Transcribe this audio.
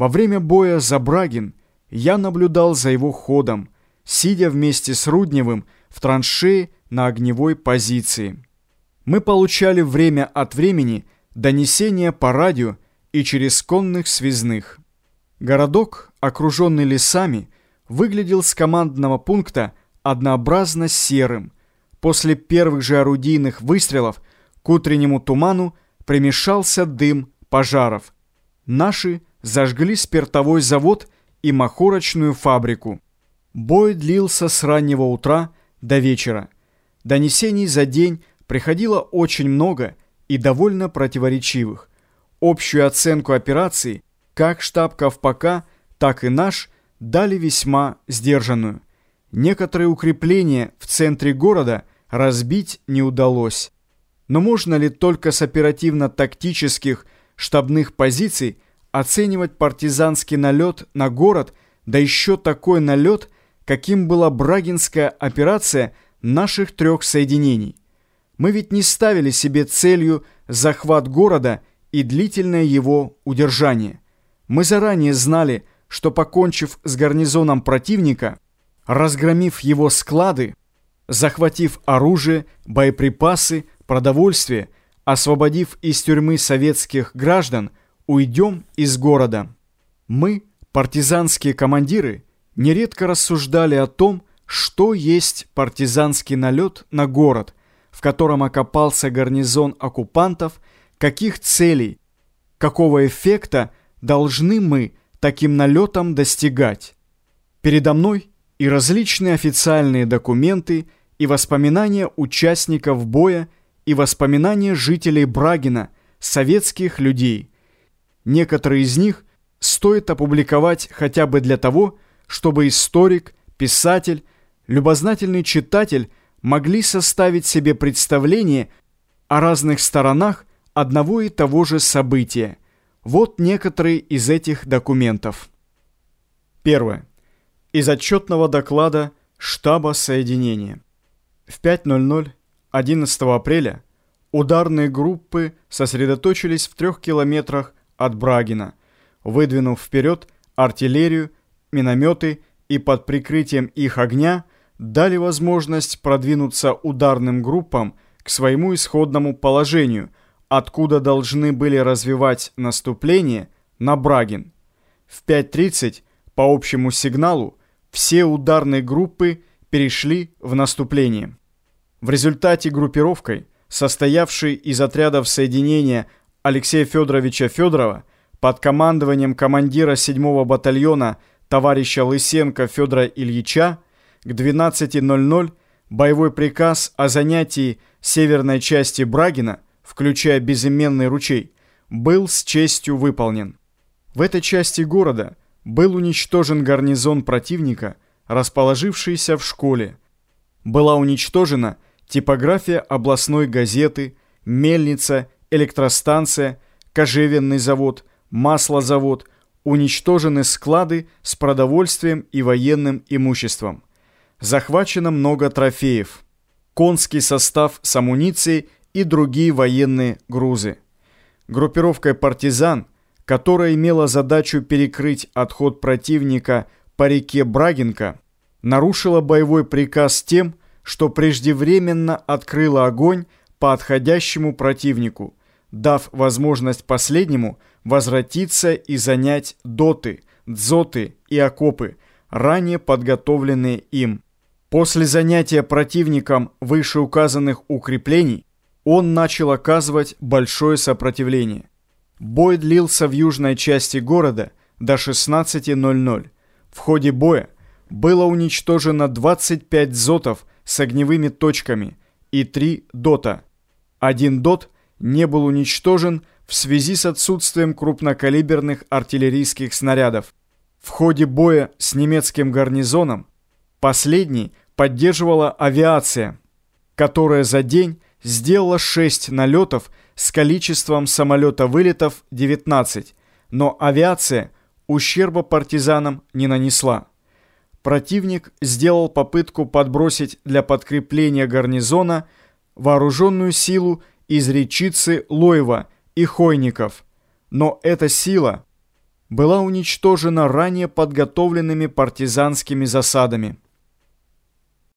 Во время боя за Брагин я наблюдал за его ходом, сидя вместе с Рудневым в траншее на огневой позиции. Мы получали время от времени донесения по радио и через конных связных. Городок, окруженный лесами, выглядел с командного пункта однообразно серым. После первых же орудийных выстрелов к утреннему туману примешался дым пожаров. Наши зажгли спиртовой завод и махорочную фабрику. Бой длился с раннего утра до вечера. Донесений за день приходило очень много и довольно противоречивых. Общую оценку операции как штаб Ковпака, так и наш дали весьма сдержанную. Некоторые укрепления в центре города разбить не удалось. Но можно ли только с оперативно-тактических штабных позиций оценивать партизанский налет на город, да еще такой налет, каким была Брагинская операция наших трех соединений? Мы ведь не ставили себе целью захват города и длительное его удержание. Мы заранее знали, что покончив с гарнизоном противника, разгромив его склады, захватив оружие, боеприпасы, продовольствие, освободив из тюрьмы советских граждан, уйдем из города. Мы, партизанские командиры, нередко рассуждали о том, что есть партизанский налет на город, в котором окопался гарнизон оккупантов, каких целей, какого эффекта должны мы таким налетом достигать. Передо мной и различные официальные документы, и воспоминания участников боя, и воспоминания жителей Брагина, советских людей. Некоторые из них стоит опубликовать хотя бы для того, чтобы историк, писатель, любознательный читатель могли составить себе представление о разных сторонах одного и того же события. Вот некоторые из этих документов. Первое. Из отчетного доклада штаба соединения. В 5.00 11 апреля ударные группы сосредоточились в трех километрах от Брагина, выдвинув вперед артиллерию, минометы и под прикрытием их огня дали возможность продвинуться ударным группам к своему исходному положению, откуда должны были развивать наступление на Брагин. В 5.30 по общему сигналу все ударные группы перешли в наступление. В результате группировкой, состоявшей из отрядов соединения Алексея Федоровича Федорова под командованием командира 7-го батальона товарища Лысенко Федора Ильича, к 12.00 боевой приказ о занятии северной части Брагина, включая безыменный ручей, был с честью выполнен. В этой части города был уничтожен гарнизон противника, расположившийся в школе. Была уничтожена типография областной газеты, мельница, электростанция, кожевенный завод, маслозавод, уничтожены склады с продовольствием и военным имуществом. Захвачено много трофеев, конский состав с амуницией и другие военные грузы. Группировкой партизан, которая имела задачу перекрыть отход противника по реке Брагинка, нарушила боевой приказ тем, что преждевременно открыла огонь по отходящему противнику, дав возможность последнему возвратиться и занять доты, дзоты и окопы, ранее подготовленные им. После занятия противником вышеуказанных укреплений он начал оказывать большое сопротивление. Бой длился в южной части города до 16.00. В ходе боя было уничтожено 25 зотов с огневыми точками и 3 дота. Один дот не был уничтожен в связи с отсутствием крупнокалиберных артиллерийских снарядов. В ходе боя с немецким гарнизоном последний поддерживала авиация, которая за день сделала 6 налетов с количеством самолета-вылетов 19, но авиация ущерба партизанам не нанесла. Противник сделал попытку подбросить для подкрепления гарнизона вооруженную силу из речицы Лоева и Хойников, но эта сила была уничтожена ранее подготовленными партизанскими засадами.